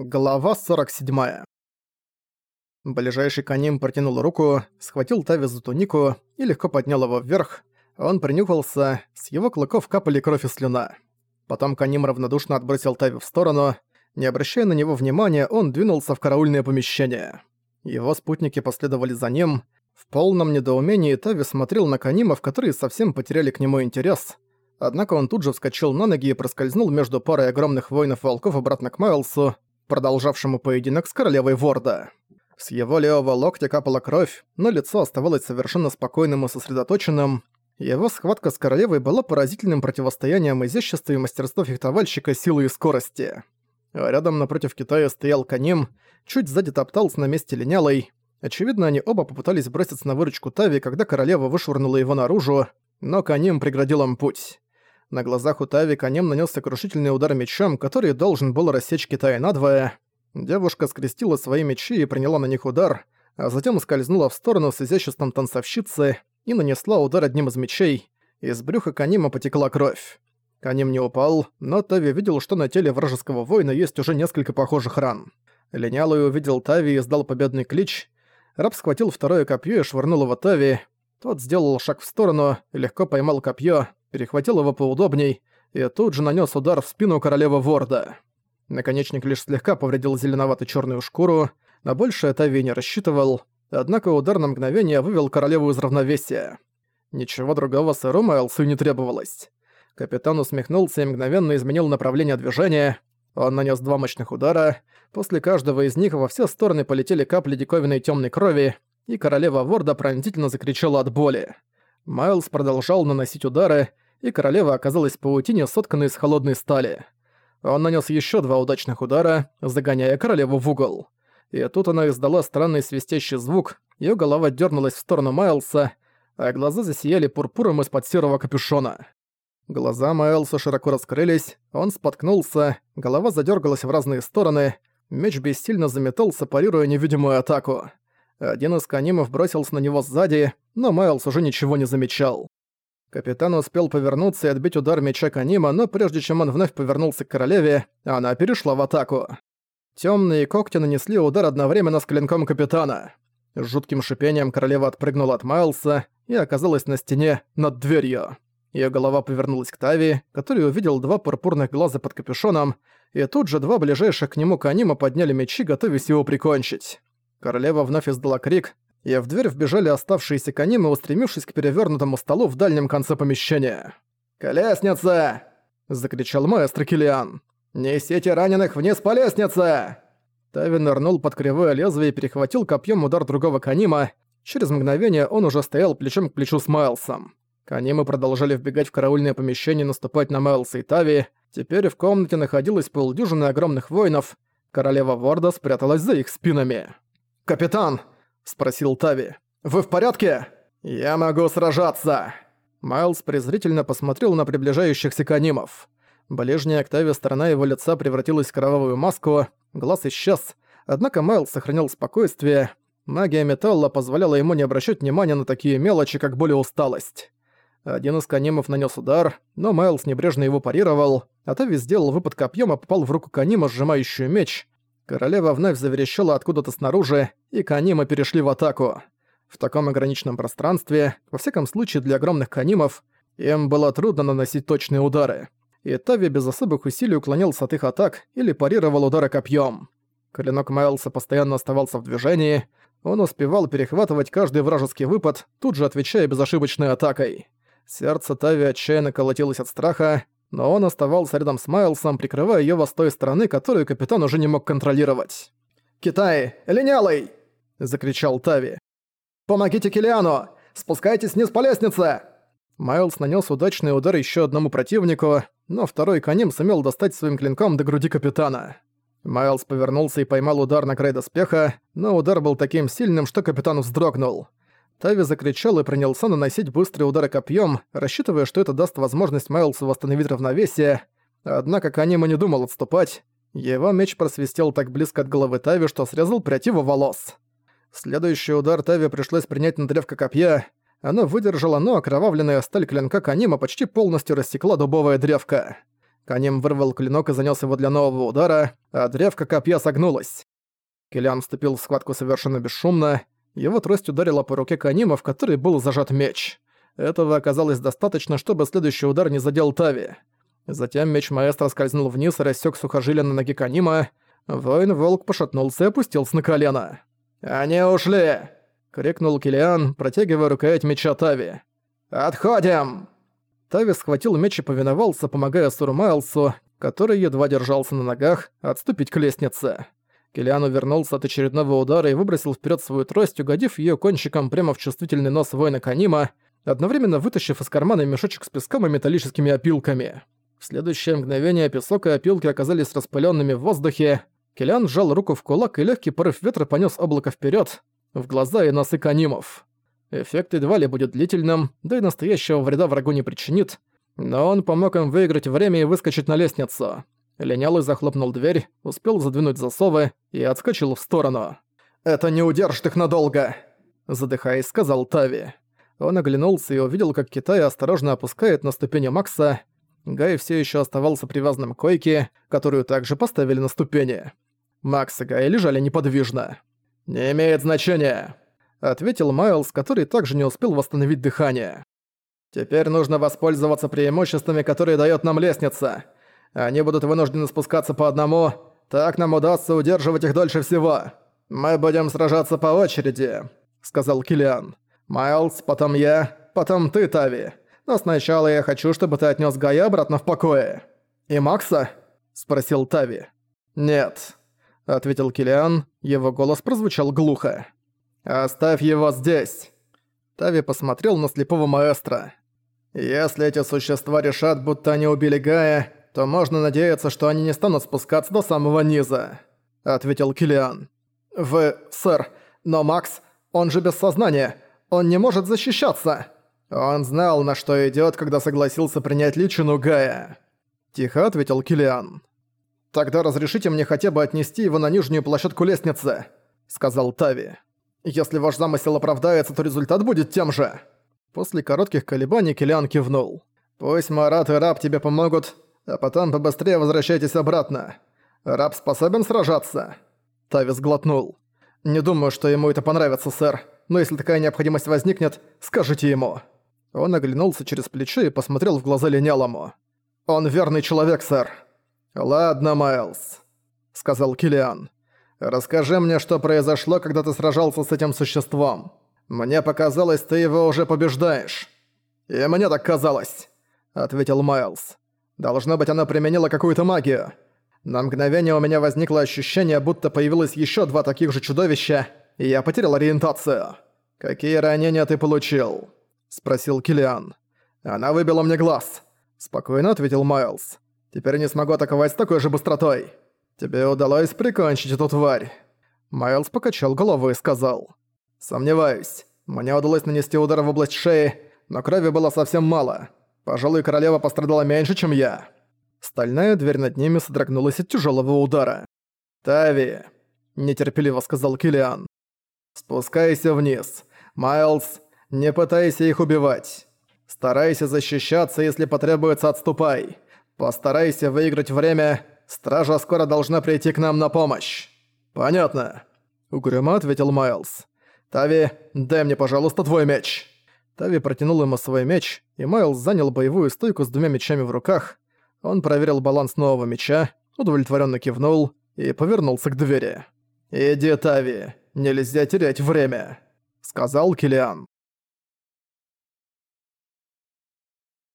Глава 47. Ближайший Каним протянул руку, схватил Тави за тунику и легко поднял его вверх. Он принюхался, с его клыков капали кровь и слюна. Потом Каним равнодушно отбросил Тави в сторону. Не обращая на него внимания, он двинулся в караульное помещение. Его спутники последовали за ним. В полном недоумении Тави смотрел на Канимов, которые совсем потеряли к нему интерес. Однако он тут же вскочил на ноги и проскользнул между парой огромных воинов-волков обратно к Майлсу, продолжавшему поединок с королевой Ворда. С его левого локтя капала кровь, но лицо оставалось совершенно спокойным и сосредоточенным. Его схватка с королевой была поразительным противостоянием изящества и мастерства фехтовальщика силы и скорости. А рядом напротив Китая стоял Каним, чуть сзади топтался на месте линялой. Очевидно, они оба попытались броситься на выручку Тави, когда королева вышвырнула его наружу, но Каним преградил им путь. На глазах у Тави конем нанес сокрушительный удар мечом, который должен был рассечь Китая надвое. Девушка скрестила свои мечи и приняла на них удар, а затем скользнула в сторону с изяществом танцовщицы и нанесла удар одним из мечей. Из брюха Канима потекла кровь. Каним не упал, но Тави видел, что на теле вражеского воина есть уже несколько похожих ран. Линялый увидел Тави и издал победный клич. Раб схватил второе копье и швырнул его Тави. Тот сделал шаг в сторону, легко поймал копье, перехватил его поудобней и тут же нанес удар в спину королевы Ворда. Наконечник лишь слегка повредил зеленовато-черную шкуру, на большее Тави не рассчитывал, однако удар на мгновение вывел королеву из равновесия. Ничего другого сыру Майлсу не требовалось. Капитан усмехнулся и мгновенно изменил направление движения. Он нанес два мощных удара. После каждого из них во все стороны полетели капли диковинной темной крови, и королева Ворда пронзительно закричала от боли. Майлз продолжал наносить удары, и королева оказалась в паутине, сотканной из холодной стали. Он нанес еще два удачных удара, загоняя королеву в угол. И тут она издала странный свистящий звук, ее голова дернулась в сторону Майлса, а глаза засияли пурпуром из-под серого капюшона. Глаза Майлса широко раскрылись, он споткнулся, голова задергалась в разные стороны, меч бессильно заметался, парируя невидимую атаку. Один из канимов бросился на него сзади, но Майлз уже ничего не замечал. Капитан успел повернуться и отбить удар меча Канима, но прежде чем он вновь повернулся к королеве, она перешла в атаку. Темные когти нанесли удар одновременно с клинком капитана. С жутким шипением королева отпрыгнула от Майлса и оказалась на стене над дверью. Ее голова повернулась к Тави, который увидел два пурпурных глаза под капюшоном, и тут же два ближайших к нему Канима подняли мечи, готовясь его прикончить. Королева вновь издала крик, и в дверь вбежали оставшиеся канимы, устремившись к перевернутому столу в дальнем конце помещения. «Колесница!» — закричал маэстро Килиан. «Несите раненых вниз по лестнице!» Тави нырнул под кривое лезвие и перехватил копьем удар другого канима. Через мгновение он уже стоял плечом к плечу с Майлсом. Канимы продолжали вбегать в караульное помещение и наступать на Майлса и Тави. Теперь в комнате находилось полдюжины огромных воинов. Королева Ворда спряталась за их спинами. «Капитан!» — спросил Тави. «Вы в порядке?» «Я могу сражаться!» Майлз презрительно посмотрел на приближающихся канимов. Ближняя к Тави сторона его лица превратилась в кровавую маску, глаз исчез, однако Майлз сохранял спокойствие. Магия металла позволяла ему не обращать внимания на такие мелочи, как боль и усталость. Один из канимов нанес удар, но Майлз небрежно его парировал, а Тави сделал выпад копьем и попал в руку канима, сжимающую меч. Королева вновь заверещала откуда-то снаружи, и канимы перешли в атаку. В таком ограниченном пространстве, во всяком случае для огромных канимов, им было трудно наносить точные удары. И Тави без особых усилий уклонился от их атак или парировал удары копьем. Клинок Майлса постоянно оставался в движении, он успевал перехватывать каждый вражеский выпад, тут же отвечая безошибочной атакой. Сердце Тави отчаянно колотилось от страха, но он оставался рядом с Майлсом, прикрывая его с той стороны, которую капитан уже не мог контролировать. «Китай! Линялый!» — закричал Тави. «Помогите Килиану! Спускайтесь вниз по лестнице!» Майлз нанес удачный удар еще одному противнику, но второй конем сумел достать своим клинком до груди капитана. Майлз повернулся и поймал удар на край доспеха, но удар был таким сильным, что капитан вздрогнул. Тави закричал и принялся наносить быстрые удары копьем, рассчитывая, что это даст возможность Майлсу восстановить равновесие. Однако Канима не думал отступать. Его меч просвистел так близко от головы Тави, что срезал прядь его волос. Следующий удар Тави пришлось принять на древко копья. Оно выдержало, но окровавленная сталь клинка Канима почти полностью рассекла дубовая древко. Каним вырвал клинок и занёс его для нового удара, а древко копья согнулось. Килиан вступил в схватку совершенно бесшумно, его трость ударила по руке Канима, в которой был зажат меч. Этого оказалось достаточно, чтобы следующий удар не задел Тави. Затем меч маэстро скользнул вниз и рассек сухожилие на ноге Канима. Воин-волк пошатнулся и опустился на колено. «Они ушли!» — крикнул Килиан, протягивая рукоять меча Тави. «Отходим!» Тави схватил меч и повиновался, помогая Суру Майлсу, который едва держался на ногах, отступить к лестнице. Килиан увернулся от очередного удара и выбросил вперед свою трость, угодив ее кончиком прямо в чувствительный нос воина Канима, одновременно вытащив из кармана мешочек с песком и металлическими опилками. В следующее мгновение песок и опилки оказались распыленными в воздухе. Килиан сжал руку в кулак, и легкий порыв ветра понес облако вперед в глаза и носы Канимов. Эффект едва ли будет длительным, да и настоящего вреда врагу не причинит, но он помог им выиграть время и выскочить на лестницу. Линялый захлопнул дверь, успел задвинуть засовы и отскочил в сторону. «Это не удержит их надолго!» Задыхаясь, сказал Тави. Он оглянулся и увидел, как Китай осторожно опускает на ступени Макса. Гай все еще оставался привязанным к койке, которую также поставили на ступени. Макс и Гай лежали неподвижно. «Не имеет значения», — ответил Майлз, который также не успел восстановить дыхание. «Теперь нужно воспользоваться преимуществами, которые дает нам лестница. Они будут вынуждены спускаться по одному, так нам удастся удерживать их дольше всего. Мы будем сражаться по очереди», — сказал Килиан. «Майлз, потом я, потом ты, Тави. Но сначала я хочу, чтобы ты отнес Гая обратно в покое». «И Макса?» — спросил Тави. «Нет», — ответил Килиан. Его голос прозвучал глухо. «Оставь его здесь». Тави посмотрел на слепого маэстро. «Если эти существа решат, будто они убили Гая, то можно надеяться, что они не станут спускаться до самого низа», — ответил Килиан. «Вы, сэр, но Макс, он же без сознания. Он не может защищаться!» «Он знал, на что идёт, когда согласился принять личину Гая», — тихо ответил Килиан. «Тогда разрешите мне хотя бы отнести его на нижнюю площадку лестницы», — сказал Тави. «Если ваш замысел оправдается, то результат будет тем же». После коротких колебаний Килиан кивнул. «Пусть Марат и Раб тебе помогут, а потом побыстрее возвращайтесь обратно. Раб способен сражаться?» Тави сглотнул. «Не думаю, что ему это понравится, сэр но если такая необходимость возникнет, скажите ему». Он оглянулся через плечо и посмотрел в глаза линялому. «Он верный человек, сэр». «Ладно, Майлз», — сказал Килиан. «Расскажи мне, что произошло, когда ты сражался с этим существом. Мне показалось, ты его уже побеждаешь». «И мне так казалось», — ответил Майлз. «Должно быть, она применила какую-то магию. На мгновение у меня возникло ощущение, будто появилось еще два таких же чудовища, я потерял ориентацию. Какие ранения ты получил?» – спросил Килиан. «Она выбила мне глаз», – спокойно ответил Майлз. «Теперь не смогу атаковать с такой же быстротой. Тебе удалось прикончить эту тварь». Майлз покачал головой и сказал. «Сомневаюсь. Мне удалось нанести удар в область шеи, но крови было совсем мало. Пожалуй, королева пострадала меньше, чем я». Стальная дверь над ними содрогнулась от тяжелого удара. «Тави», – нетерпеливо сказал Килиан. Спускайся вниз. Майлз, не пытайся их убивать. Старайся защищаться, если потребуется, отступай. Постарайся выиграть время. Стража скоро должна прийти к нам на помощь. Понятно. Угрюмо ответил Майлз. Тави, дай мне, пожалуйста, твой меч. Тави протянул ему свой меч, и Майлз занял боевую стойку с двумя мечами в руках. Он проверил баланс нового меча, удовлетворенно кивнул и повернулся к двери. «Иди, Тави, Нельзя терять время», — сказал Килиан.